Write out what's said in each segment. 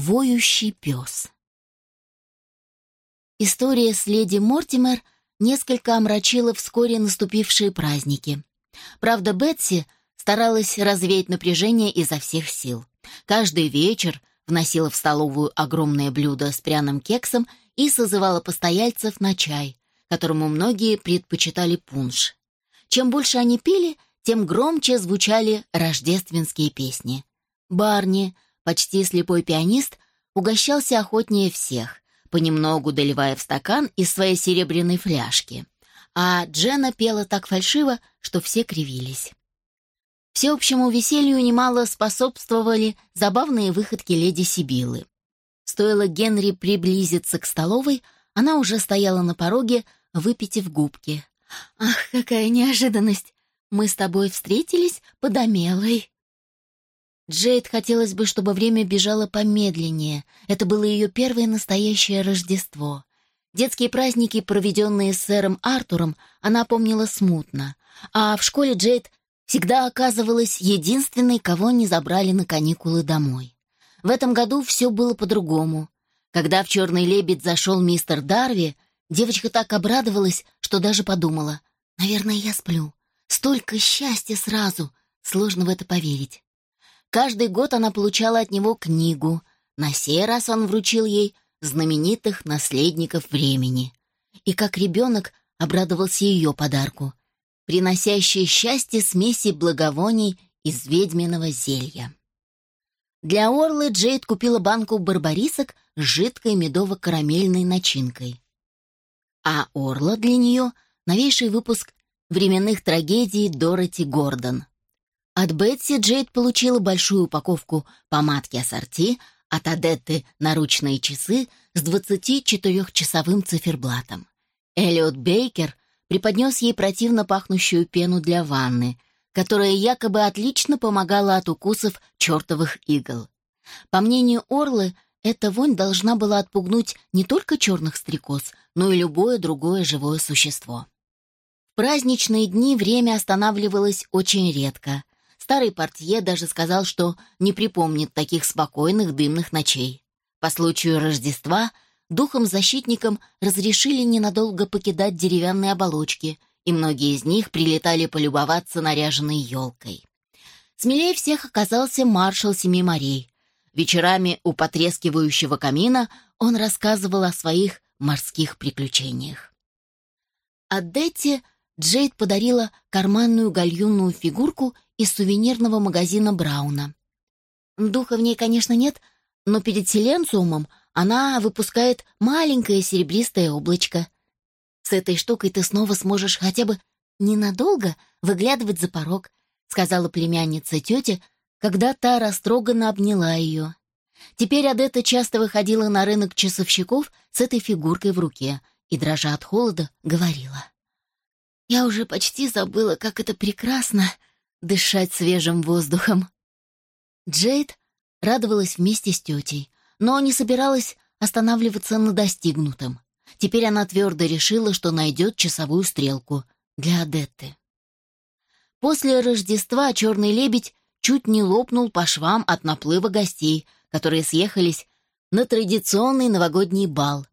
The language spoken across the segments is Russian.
Воющий пес История с леди Мортимер несколько омрачила вскоре наступившие праздники. Правда, Бетси старалась развеять напряжение изо всех сил. Каждый вечер вносила в столовую огромное блюдо с пряным кексом и созывала постояльцев на чай, которому многие предпочитали пунш. Чем больше они пили, тем громче звучали рождественские песни. Барни, почти слепой пианист, угощался охотнее всех, понемногу доливая в стакан из своей серебряной фляжки. А Джена пела так фальшиво, что все кривились. Всеобщему веселью немало способствовали забавные выходки леди Сибилы. Стоило Генри приблизиться к столовой, она уже стояла на пороге, выпитив губки. «Ах, какая неожиданность! Мы с тобой встретились под Амелой!» Джейд хотелось бы, чтобы время бежало помедленнее. Это было ее первое настоящее Рождество. Детские праздники, проведенные с сэром Артуром, она помнила смутно. А в школе Джейд всегда оказывалась единственной, кого не забрали на каникулы домой. В этом году все было по-другому. Когда в «Черный лебедь» зашел мистер Дарви, девочка так обрадовалась, что даже подумала, «Наверное, я сплю. Столько счастья сразу. Сложно в это поверить». Каждый год она получала от него книгу. На сей раз он вручил ей знаменитых наследников времени. И как ребенок обрадовался ее подарку приносящие счастье смеси благовоний из ведьминого зелья. Для Орлы Джейд купила банку барбарисок с жидкой медово-карамельной начинкой. А Орла для нее — новейший выпуск временных трагедий Дороти Гордон. От Бетси Джейд получила большую упаковку помадки ассорти, от Адетты наручные часы с 24-часовым циферблатом. Эллиот Бейкер преподнес ей противно пахнущую пену для ванны, которая якобы отлично помогала от укусов чертовых игл. По мнению Орлы, эта вонь должна была отпугнуть не только черных стрекоз, но и любое другое живое существо. В праздничные дни время останавливалось очень редко. Старый портье даже сказал, что не припомнит таких спокойных дымных ночей. По случаю Рождества – духом-защитникам разрешили ненадолго покидать деревянные оболочки, и многие из них прилетали полюбоваться наряженной елкой. Смелее всех оказался маршал Семи морей. Вечерами у потрескивающего камина он рассказывал о своих морских приключениях. От Детти Джейд подарила карманную гальюнную фигурку из сувенирного магазина Брауна. Духа в ней, конечно, нет, но перед Селенциумом она выпускает маленькое серебристое облачко. С этой штукой ты снова сможешь хотя бы ненадолго выглядывать за порог, сказала племянница тете, когда та растроганно обняла ее. Теперь Адетта часто выходила на рынок часовщиков с этой фигуркой в руке и, дрожа от холода, говорила. «Я уже почти забыла, как это прекрасно — дышать свежим воздухом». Джейд радовалась вместе с тетей, но не собиралась останавливаться на достигнутом. Теперь она твердо решила, что найдет часовую стрелку для Адетты. После Рождества «Черный лебедь» чуть не лопнул по швам от наплыва гостей, которые съехались на традиционный новогодний бал.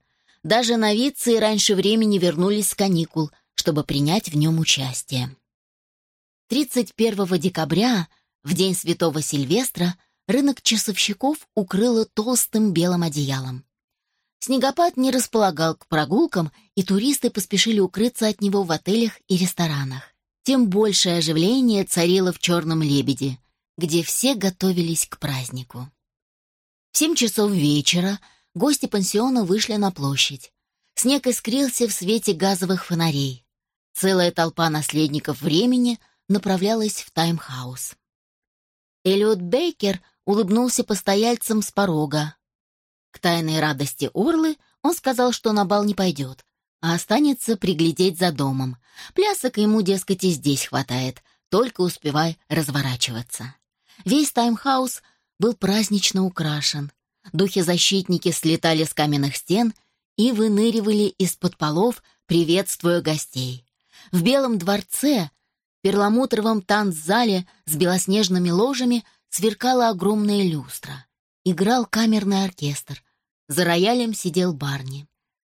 Даже новицы раньше времени вернулись с каникул, чтобы принять в нем участие. 31 декабря, в день Святого Сильвестра, рынок часовщиков укрыло толстым белым одеялом. Снегопад не располагал к прогулкам, и туристы поспешили укрыться от него в отелях и ресторанах. Тем большее оживление царило в «Черном лебеде», где все готовились к празднику. В семь часов вечера гости пансиона вышли на площадь. Снег искрился в свете газовых фонарей. Целая толпа наследников времени направлялась в таймхаус. Эллиот Бейкер улыбнулся постояльцам с порога. К тайной радости Орлы он сказал, что на бал не пойдет, а останется приглядеть за домом. Плясок ему, дескать, и здесь хватает, только успевай разворачиваться. Весь таймхаус был празднично украшен. Духи-защитники слетали с каменных стен и выныривали из-под полов, приветствуя гостей. В Белом дворце, перламутровом танцзале с белоснежными ложами сверкала огромная люстра. играл камерный оркестр. За роялем сидел Барни.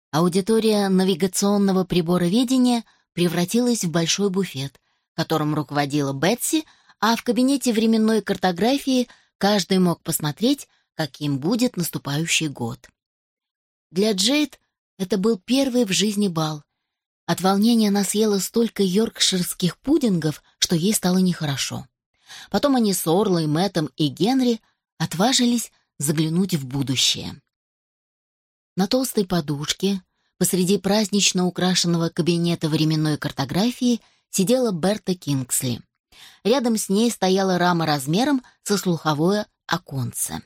Аудитория навигационного прибороведения превратилась в большой буфет, которым руководила Бетси, а в кабинете временной картографии каждый мог посмотреть, каким будет наступающий год. Для Джейд это был первый в жизни бал. От волнения она съела столько йоркширских пудингов, что ей стало нехорошо. Потом они с Орлой, Мэттом и Генри отважились заглянуть в будущее. На толстой подушке, посреди празднично украшенного кабинета временной картографии, сидела Берта Кингсли. Рядом с ней стояла рама размером со слуховое оконце.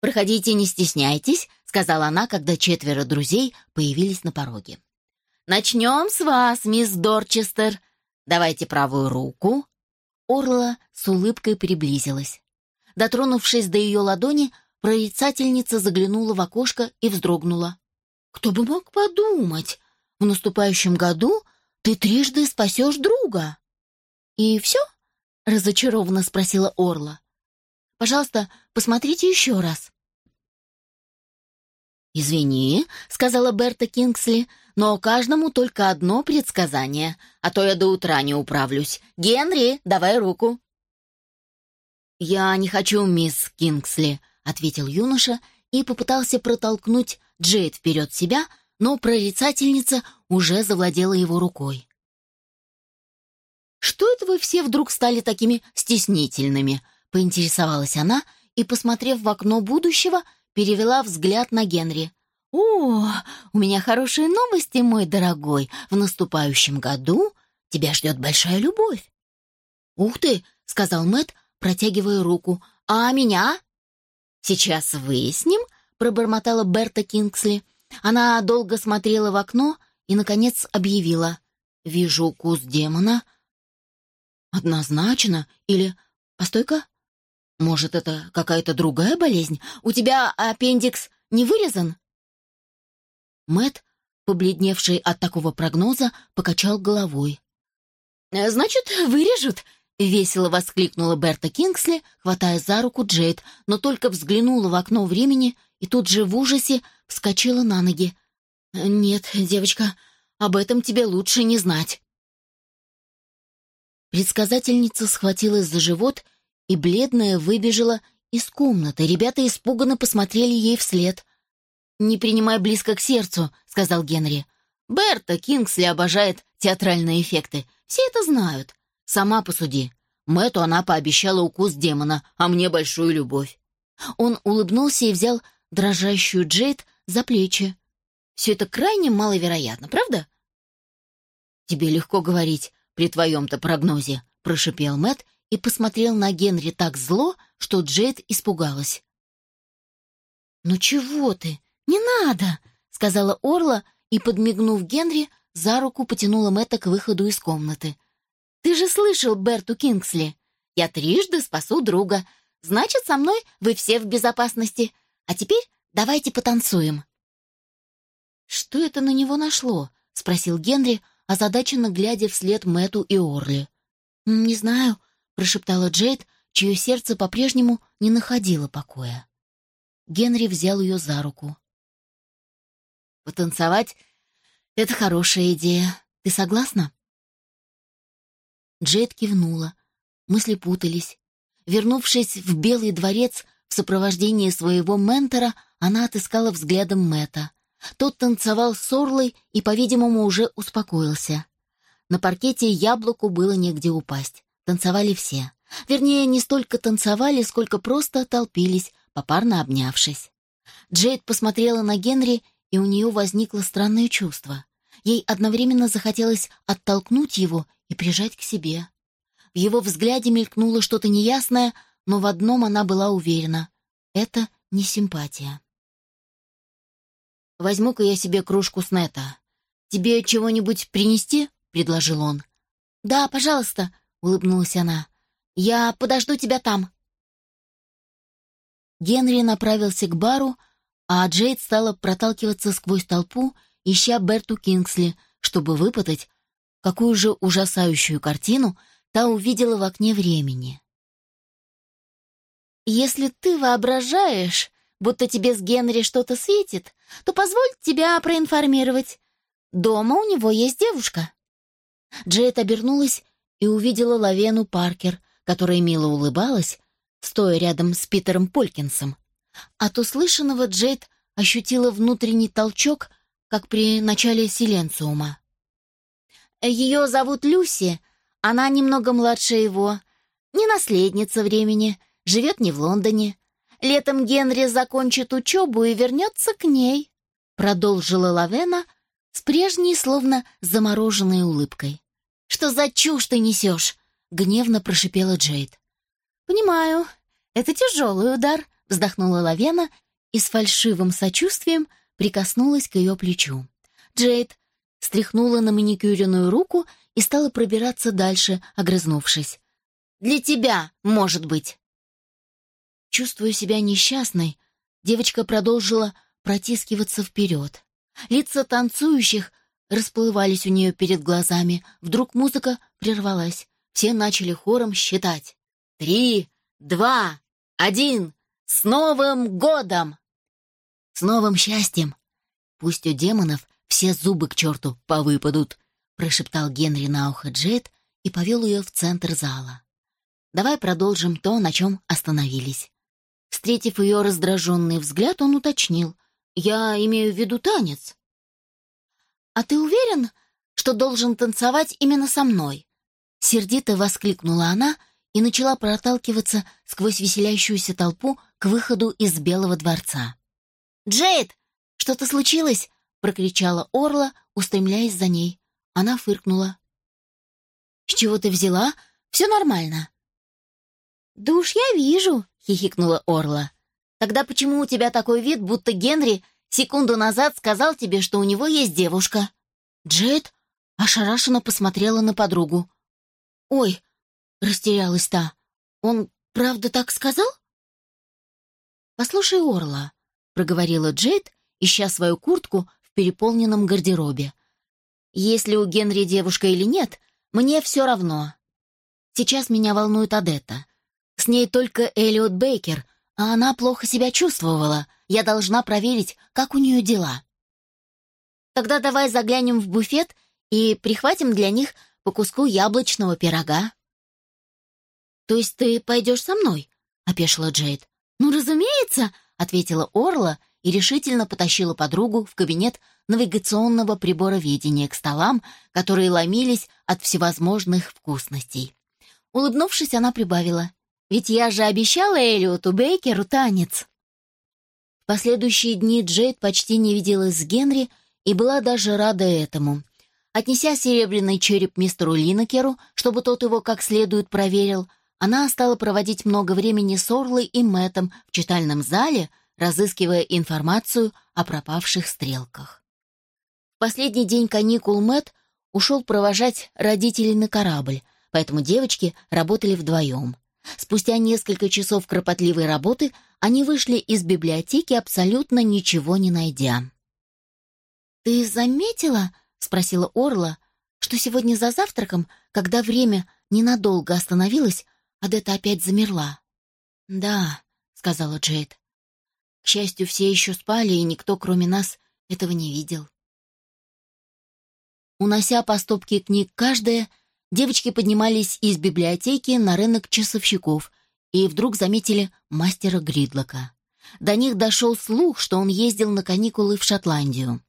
«Проходите, не стесняйтесь», — сказала она, когда четверо друзей появились на пороге. «Начнем с вас, мисс Дорчестер. Давайте правую руку». Орла с улыбкой приблизилась. Дотронувшись до ее ладони, Прорицательница заглянула в окошко и вздрогнула. «Кто бы мог подумать? В наступающем году ты трижды спасешь друга». «И все?» — разочарованно спросила Орла. «Пожалуйста, посмотрите еще раз». «Извини», — сказала Берта Кингсли, «но каждому только одно предсказание, а то я до утра не управлюсь. Генри, давай руку». «Я не хочу, мисс Кингсли», — ответил юноша и попытался протолкнуть Джейд вперед себя, но прорицательница уже завладела его рукой. «Что это вы все вдруг стали такими стеснительными?» — поинтересовалась она и, посмотрев в окно будущего, перевела взгляд на Генри. «О, у меня хорошие новости, мой дорогой. В наступающем году тебя ждет большая любовь». «Ух ты!» — сказал Мэт, протягивая руку. «А меня?» «Сейчас выясним», — пробормотала Берта Кингсли. Она долго смотрела в окно и, наконец, объявила. «Вижу укус демона». «Однозначно. Или... Постой-ка. Может, это какая-то другая болезнь? У тебя аппендикс не вырезан?» Мэт, побледневший от такого прогноза, покачал головой. «Значит, вырежут», Весело воскликнула Берта Кингсли, хватая за руку Джейд, но только взглянула в окно времени и тут же в ужасе вскочила на ноги. «Нет, девочка, об этом тебе лучше не знать». Предсказательница схватилась за живот и, бледная, выбежала из комнаты. Ребята испуганно посмотрели ей вслед. «Не принимай близко к сердцу», — сказал Генри. «Берта Кингсли обожает театральные эффекты. Все это знают. Сама посуди. Мэту она пообещала укус демона, а мне большую любовь. Он улыбнулся и взял дрожащую Джейд за плечи. Все это крайне маловероятно, правда? Тебе легко говорить при твоем-то прогнозе, прошипел Мэт и посмотрел на Генри так зло, что Джейд испугалась. «Ну чего ты? Не надо!» — сказала Орла и, подмигнув Генри, за руку потянула Мэтта к выходу из комнаты. Ты же слышал Берту Кингсли. Я трижды спасу друга. Значит, со мной вы все в безопасности. А теперь давайте потанцуем». «Что это на него нашло?» — спросил Генри, озадаченно глядя вслед Мэту и Орли. «Не знаю», — прошептала Джейд, чье сердце по-прежнему не находило покоя. Генри взял ее за руку. «Потанцевать — это хорошая идея. Ты согласна?» Джейд кивнула. Мысли путались. Вернувшись в Белый дворец в сопровождении своего ментора, она отыскала взглядом Мэта. Тот танцевал с Орлой и, по-видимому, уже успокоился. На паркете яблоку было негде упасть. Танцевали все. Вернее, не столько танцевали, сколько просто толпились, попарно обнявшись. Джейд посмотрела на Генри, и у нее возникло странное чувство. Ей одновременно захотелось оттолкнуть его и прижать к себе. В его взгляде мелькнуло что-то неясное, но в одном она была уверена — это не симпатия. «Возьму-ка я себе кружку снета. Тебе чего-нибудь принести?» — предложил он. «Да, пожалуйста», — улыбнулась она. «Я подожду тебя там». Генри направился к бару, а Джейд стала проталкиваться сквозь толпу, ища Берту Кингсли, чтобы выпытать, какую же ужасающую картину та увидела в окне времени. Если ты воображаешь, будто тебе с Генри что-то светит, то позволь тебя проинформировать. Дома у него есть девушка». Джейд обернулась и увидела Лавену Паркер, которая мило улыбалась, стоя рядом с Питером Полькинсом. От услышанного Джейд ощутила внутренний толчок, как при начале силенциума. «Ее зовут Люси, она немного младше его, не наследница времени, живет не в Лондоне. Летом Генри закончит учебу и вернется к ней», продолжила Лавена с прежней, словно замороженной улыбкой. «Что за чушь ты несешь?» — гневно прошипела Джейд. «Понимаю, это тяжелый удар», — вздохнула Лавена и с фальшивым сочувствием прикоснулась к ее плечу. Джейд стряхнула на маникюренную руку и стала пробираться дальше, огрызнувшись. «Для тебя, может быть!» Чувствуя себя несчастной, девочка продолжила протискиваться вперед. Лица танцующих расплывались у нее перед глазами. Вдруг музыка прервалась. Все начали хором считать. «Три, два, один! С Новым годом!» «С новым счастьем!» «Пусть у демонов все зубы к черту повыпадут», прошептал Генри на ухо Джет и повел ее в центр зала. «Давай продолжим то, на чем остановились». Встретив ее раздраженный взгляд, он уточнил. «Я имею в виду танец». «А ты уверен, что должен танцевать именно со мной?» Сердито воскликнула она и начала проталкиваться сквозь веселящуюся толпу к выходу из Белого дворца. «Джейд, что-то случилось?» — прокричала Орла, устремляясь за ней. Она фыркнула. «С чего ты взяла? Все нормально». «Да уж я вижу», — хихикнула Орла. «Тогда почему у тебя такой вид, будто Генри секунду назад сказал тебе, что у него есть девушка?» Джейд ошарашенно посмотрела на подругу. «Ой», — растерялась та, — «он правда так сказал?» «Послушай, Орла», — проговорила Джейд, ища свою куртку в переполненном гардеробе. «Если у Генри девушка или нет, мне все равно. Сейчас меня волнует Адетта. С ней только Элиот Бейкер, а она плохо себя чувствовала. Я должна проверить, как у нее дела». «Тогда давай заглянем в буфет и прихватим для них по куску яблочного пирога». «То есть ты пойдешь со мной?» — опешила Джейд. «Ну, разумеется!» — ответила Орла и решительно потащила подругу в кабинет навигационного прибороведения к столам, которые ломились от всевозможных вкусностей. Улыбнувшись, она прибавила. «Ведь я же обещала Элиоту Бейкеру танец!» В последующие дни Джейд почти не виделась с Генри и была даже рада этому. Отнеся серебряный череп мистеру Линнекеру, чтобы тот его как следует проверил, она стала проводить много времени с Орлой и Мэттом в читальном зале, разыскивая информацию о пропавших стрелках. В последний день каникул Мэтт ушел провожать родителей на корабль, поэтому девочки работали вдвоем. Спустя несколько часов кропотливой работы они вышли из библиотеки, абсолютно ничего не найдя. «Ты заметила?» — спросила Орла, что сегодня за завтраком, когда время ненадолго остановилось, Адетта опять замерла. «Да», — сказала Джейд. «К счастью, все еще спали, и никто, кроме нас, этого не видел». Унося по стопке книг каждая, девочки поднимались из библиотеки на рынок часовщиков и вдруг заметили мастера Гридлока. До них дошел слух, что он ездил на каникулы в Шотландию.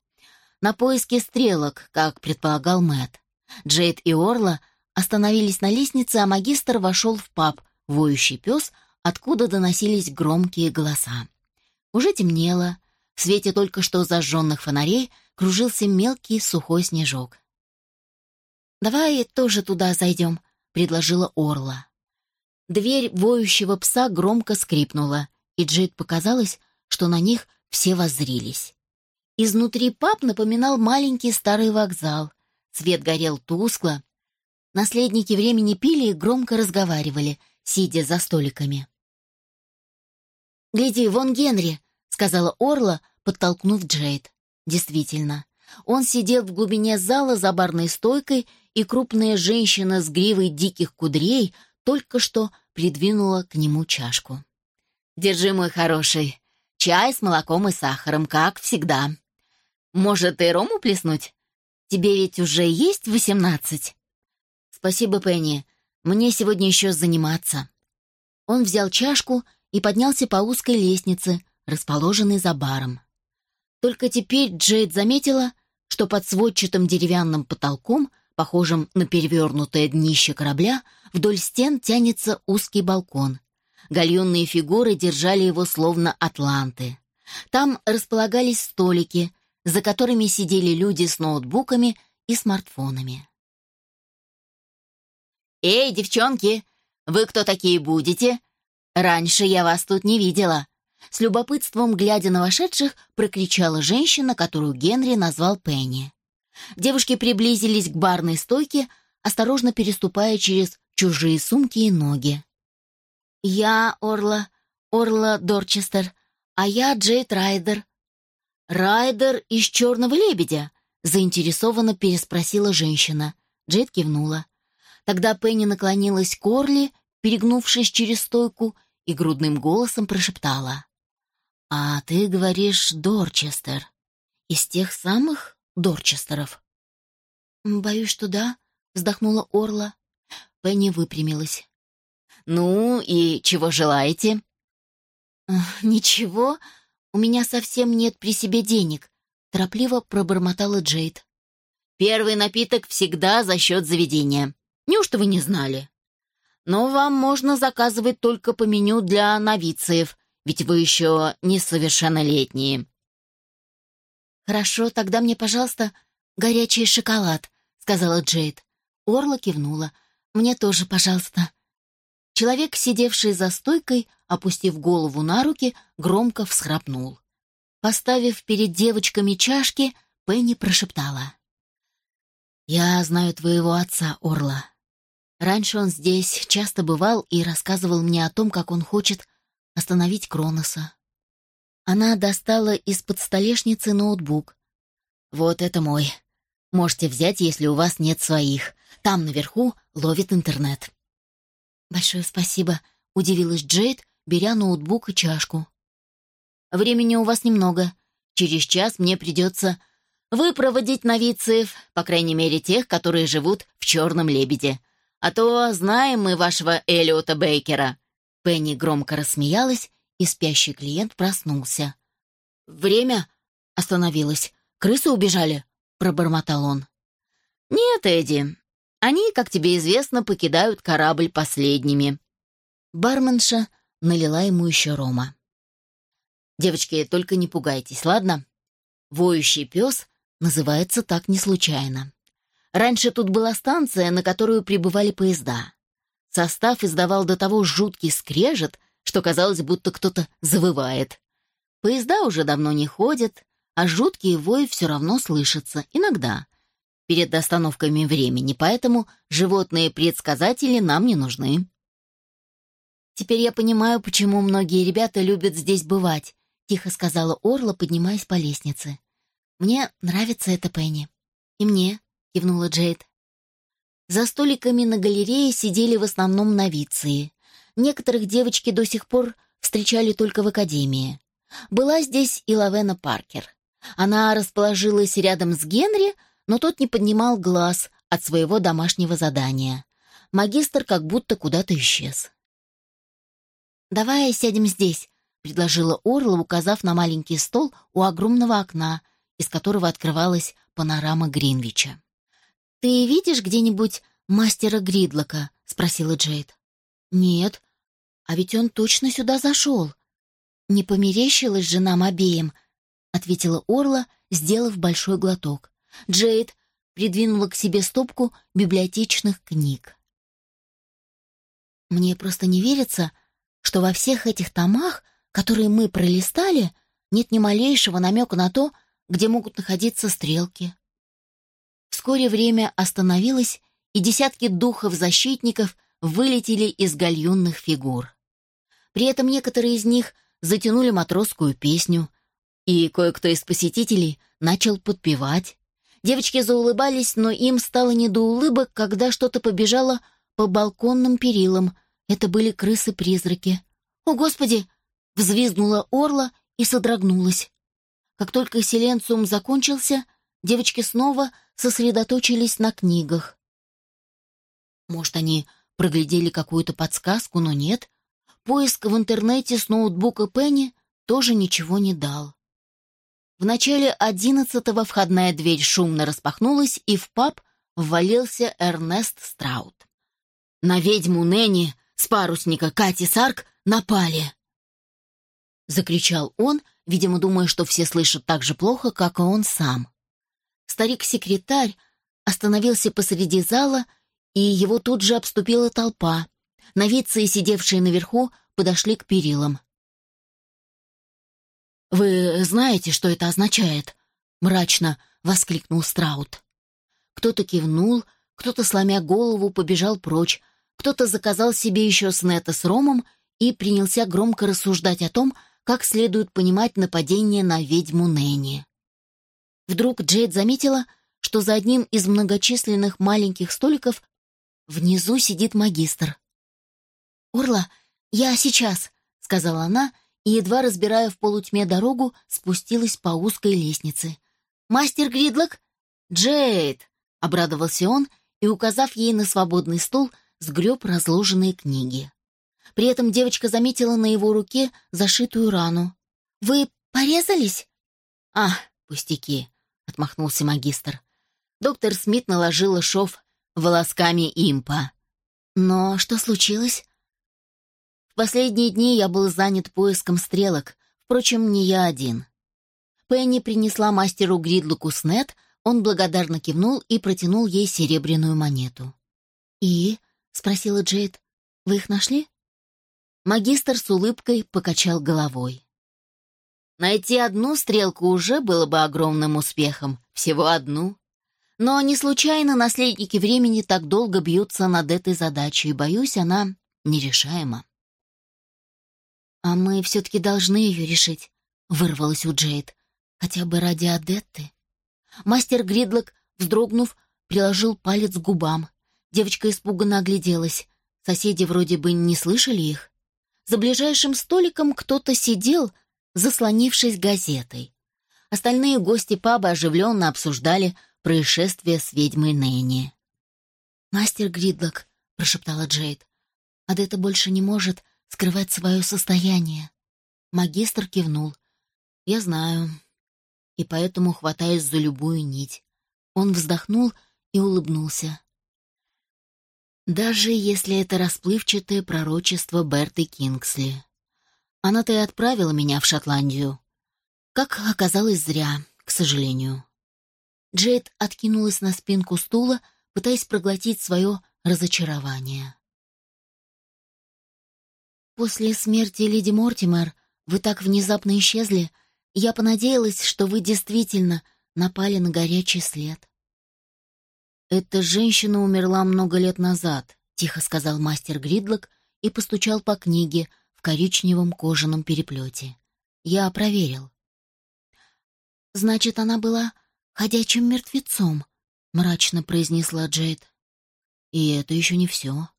На поиски стрелок, как предполагал Мэтт. Джейд и Орла — Остановились на лестнице, а магистр вошел в паб, воющий пес, откуда доносились громкие голоса. Уже темнело, в свете только что зажженных фонарей кружился мелкий сухой снежок. «Давай тоже туда зайдем», — предложила Орла. Дверь воющего пса громко скрипнула, и Джейд показалось, что на них все воззрились. Изнутри паб напоминал маленький старый вокзал. Свет горел тускло, Наследники времени пили и громко разговаривали, сидя за столиками. «Гляди, вон Генри», — сказала Орла, подтолкнув Джейд. Действительно, он сидел в глубине зала за барной стойкой, и крупная женщина с гривой диких кудрей только что придвинула к нему чашку. Держи, мой хороший. Чай с молоком и сахаром, как всегда. Может, и рому плеснуть? Тебе ведь уже есть восемнадцать?» «Спасибо, Пенни. Мне сегодня еще заниматься». Он взял чашку и поднялся по узкой лестнице, расположенной за баром. Только теперь Джейд заметила, что под сводчатым деревянным потолком, похожим на перевернутое днище корабля, вдоль стен тянется узкий балкон. Гальонные фигуры держали его словно атланты. Там располагались столики, за которыми сидели люди с ноутбуками и смартфонами. «Эй, девчонки, вы кто такие будете? Раньше я вас тут не видела». С любопытством, глядя на вошедших, прокричала женщина, которую Генри назвал Пенни. Девушки приблизились к барной стойке, осторожно переступая через чужие сумки и ноги. «Я Орла, Орла Дорчестер, а я Джейд Райдер». «Райдер из «Черного лебедя»?» — заинтересованно переспросила женщина. Джейд кивнула. Тогда Пенни наклонилась к Орли, перегнувшись через стойку, и грудным голосом прошептала. «А ты говоришь Дорчестер. Из тех самых Дорчестеров?» «Боюсь, что да», — вздохнула Орла. Пенни выпрямилась. «Ну и чего желаете?» «Ничего, у меня совсем нет при себе денег», — торопливо пробормотала Джейд. «Первый напиток всегда за счет заведения. Неужто вы не знали? Но вам можно заказывать только по меню для новициев, ведь вы еще несовершеннолетние». «Хорошо, тогда мне, пожалуйста, горячий шоколад», — сказала Джейд. Орла кивнула. «Мне тоже, пожалуйста». Человек, сидевший за стойкой, опустив голову на руки, громко всхрапнул. Поставив перед девочками чашки, Пенни прошептала. «Я знаю твоего отца, Орла. Раньше он здесь часто бывал и рассказывал мне о том, как он хочет остановить Кроноса. Она достала из-под столешницы ноутбук. «Вот это мой. Можете взять, если у вас нет своих. Там наверху ловит интернет». «Большое спасибо», — удивилась Джейд, беря ноутбук и чашку. «Времени у вас немного. Через час мне придется выпроводить новицев, по крайней мере тех, которые живут в «Черном лебеде». А то знаем мы вашего Элиота Бейкера». Пенни громко рассмеялась, и спящий клиент проснулся. «Время?» — остановилось. «Крысы убежали?» — пробормотал он. «Нет, Эдди, они, как тебе известно, покидают корабль последними. Барменша налила ему еще рома. Девочки, только не пугайтесь, ладно? Воющий пес называется так не случайно. Раньше тут была станция, на которую прибывали поезда. Состав издавал до того жуткий скрежет, что казалось, будто кто-то завывает. Поезда уже давно не ходят, а жуткий вой все равно слышится, иногда, перед остановками времени, поэтому животные-предсказатели нам не нужны. «Теперь я понимаю, почему многие ребята любят здесь бывать», — тихо сказала Орла, поднимаясь по лестнице. «Мне нравится это, Пенни». «И мне», — кивнула Джейд. За столиками на галерее сидели в основном новиции. Некоторых девочки до сих пор встречали только в академии. Была здесь и Лавена Паркер. Она расположилась рядом с Генри, но тот не поднимал глаз от своего домашнего задания. Магистр как будто куда-то исчез. «Давай сядем здесь», — предложила Орла, указав на маленький стол у огромного окна, из которого открывалась панорама Гринвича. «Ты видишь где-нибудь мастера Гридлока?» — спросила Джейд. «Нет. А ведь он точно сюда зашел». «Не померещилась же нам обеим», — ответила Орла, сделав большой глоток. Джейд придвинула к себе стопку библиотечных книг. Мне просто не верится, что во всех этих томах, которые мы пролистали, нет ни малейшего намека на то, где могут находиться стрелки. Вскоре время остановилось, и десятки духов-защитников вылетели из гальюнных фигур. При этом некоторые из них затянули матросскую песню, и кое-кто из посетителей начал подпевать. Девочки заулыбались, но им стало не до улыбок, когда что-то побежало по балконным перилам. Это были крысы-призраки. «О, Господи!» взвизгнула орла и содрогнулась. Как только силенциум закончился, девочки снова сосредоточились на книгах. Может, они проглядели какую-то подсказку, но нет. Поиск в интернете с ноутбука Пенни тоже ничего не дал. В начале одиннадцатого входная дверь шумно распахнулась, и в паб ввалился Эрнест Страут. На ведьму Нэнни с парусника Кати Сарк напали. Закричал он, видимо, думая, что все слышат так же плохо, как и он сам. Старик-секретарь остановился посреди зала, и его тут же обступила толпа. Новицы, сидевшие наверху, подошли к перилам. «Вы знаете, что это означает?» — мрачно воскликнул Страут. Кто-то кивнул, кто-то, сломя голову, побежал прочь, кто-то заказал себе еще снета с ромом и принялся громко рассуждать о том, как следует понимать нападение на ведьму Нэнни. Вдруг Джейд заметила, что за одним из многочисленных маленьких столиков внизу сидит магистр. «Орла, я сейчас», — сказала она и, едва разбирая в полутьме дорогу, спустилась по узкой лестнице. «Мастер Гридлок?» «Джейд!» — обрадовался он и, указав ей на свободный стул, сгреб разложенные книги. При этом девочка заметила на его руке зашитую рану. «Вы порезались?» «А, пустяки», — отмахнулся магистр. Доктор Смит наложила шов волосками импа. «Но что случилось?» В последние дни я был занят поиском стрелок, впрочем, не я один. Пенни принесла мастеру Гридлуку снет, он благодарно кивнул и протянул ей серебряную монету. «И?» — спросила Джейд. «Вы их нашли?» Магистр с улыбкой покачал головой. Найти одну стрелку уже было бы огромным успехом, всего одну. Но не случайно наследники времени так долго бьются над этой задачей, боюсь, она нерешаема. «А мы все-таки должны ее решить», — вырвалась у Джейд. «Хотя бы ради Адетты». Мастер Гридлок, вздрогнув, приложил палец к губам. Девочка испуганно огляделась. Соседи вроде бы не слышали их. За ближайшим столиком кто-то сидел, заслонившись газетой. Остальные гости паба оживленно обсуждали происшествие с ведьмой Нэнни. «Мастер Гридлок», — прошептала Джейд, — «Адетта больше не может скрывать свое состояние. Магистр кивнул. «Я знаю. И поэтому хватаюсь за любую нить». Он вздохнул и улыбнулся. «Даже если это расплывчатое пророчество Берты Кингсли. Она-то и отправила меня в Шотландию. Как оказалось, зря, к сожалению». Джейд откинулась на спинку стула, пытаясь проглотить свое разочарование. После смерти леди Мортимер вы так внезапно исчезли, я понадеялась, что вы действительно напали на горячий след. Эта женщина умерла много лет назад, тихо сказал мастер Гридлок и постучал по книге в коричневом кожаном переплете. Я проверил. Значит, она была ходячим мертвецом, мрачно произнесла Джейд. И это еще не все.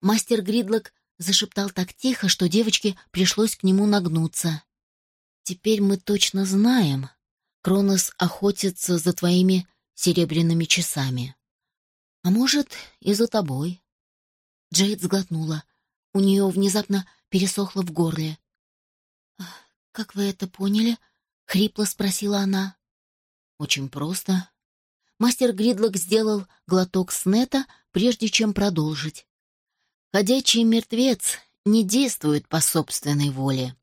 Мастер Гридлок Зашептал так тихо, что девочке пришлось к нему нагнуться. «Теперь мы точно знаем. Кронос охотится за твоими серебряными часами. А может, и за тобой». Джейд сглотнула. У нее внезапно пересохло в горле. «Как вы это поняли?» — хрипло спросила она. «Очень просто». Мастер Гридлок сделал глоток снета, прежде чем продолжить. Ходячий мертвец не действует по собственной воле.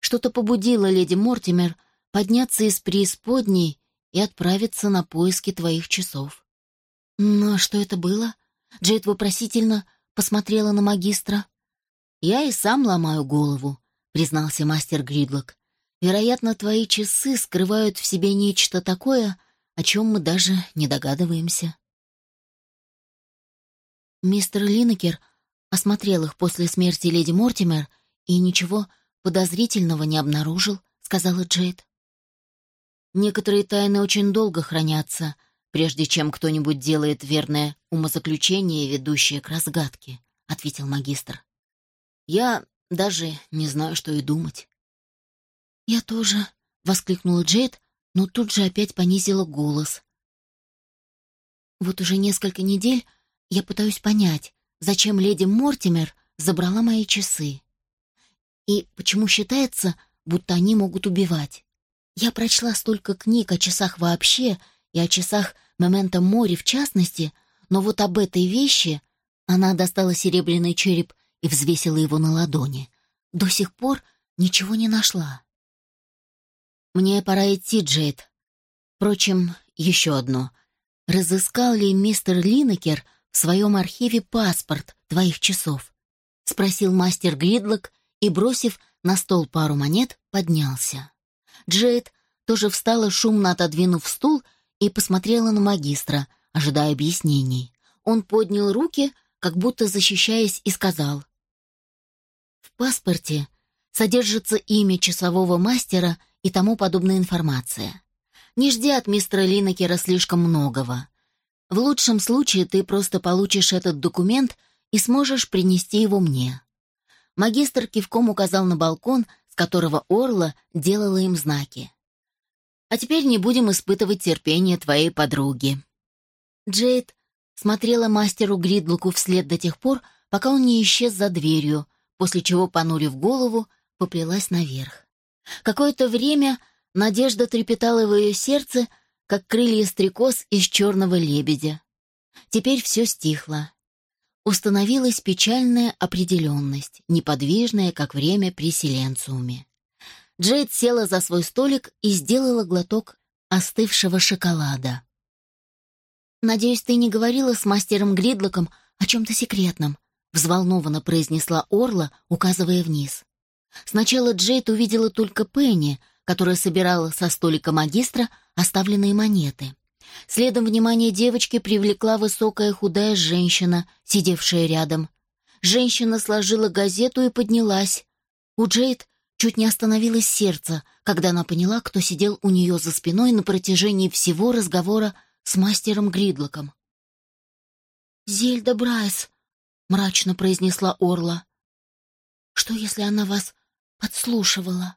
Что-то побудило леди Мортимер подняться из преисподней и отправиться на поиски твоих часов. «Ну, а что это было?» Джейд вопросительно посмотрела на магистра. «Я и сам ломаю голову», — признался мастер Гридлок. «Вероятно, твои часы скрывают в себе нечто такое, о чем мы даже не догадываемся». Мистер Линнекер Осмотрел их после смерти леди Мортимер и ничего подозрительного не обнаружил, сказала Джейд. Некоторые тайны очень долго хранятся, прежде чем кто-нибудь делает верное умозаключение, ведущее к разгадке, ответил магистр. Я Даже не знаю, что и думать. «Я тоже», — воскликнула Джейд, но тут же опять понизила голос. «Вот уже несколько недель я пытаюсь понять, зачем леди Мортимер забрала мои часы. И почему считается, будто они могут убивать. Я прочла столько книг о часах вообще и о часах Мементо Мори в частности, но вот об этой вещи она достала серебряный череп и взвесила его на ладони. До сих пор ничего не нашла. «Мне пора идти, Джейд. Впрочем, еще одно. Разыскал ли мистер Линнекер в своем архиве паспорт твоих часов?» — спросил мастер Гридлок и, бросив на стол пару монет, поднялся. Джейд тоже встала, шумно отодвинув стул, и посмотрела на магистра, ожидая объяснений. Он поднял руки, как будто защищаясь, и сказал. «В паспорте содержится имя часового мастера и тому подобная информация. Не жди от мистера Линнекера слишком многого. В лучшем случае ты просто получишь этот документ и сможешь принести его мне». Магистр кивком указал на балкон, с которого Орла делала им знаки. «А теперь не будем испытывать терпение твоей подруги». Джейд смотрела мастеру Гридлуку вслед до тех пор, пока он не исчез за дверью, после чего, понурив голову, поплелась наверх. Какое-то время надежда трепетала в ее сердце, как крылья стрекоз из черного лебедя. Теперь все стихло. Установилась печальная определенность, неподвижная, как время при Селенциуме. Джейд села за свой столик и сделала глоток остывшего шоколада. «Надеюсь, ты не говорила с мастером Гридлоком о чем-то секретном», взволнованно произнесла Орла, указывая вниз. Сначала Джейд увидела только Пенни, которая собирала со столика магистра оставленные монеты. Следом внимание девочки привлекла высокая худая женщина, сидевшая рядом. Женщина сложила газету и поднялась. У Джейд чуть не остановилось сердце, когда она поняла, кто сидел у нее за спиной на протяжении всего разговора с мастером Гридлоком. «Зельда Брайс», — мрачно произнесла Орла. «Что, если она вас подслушивала?»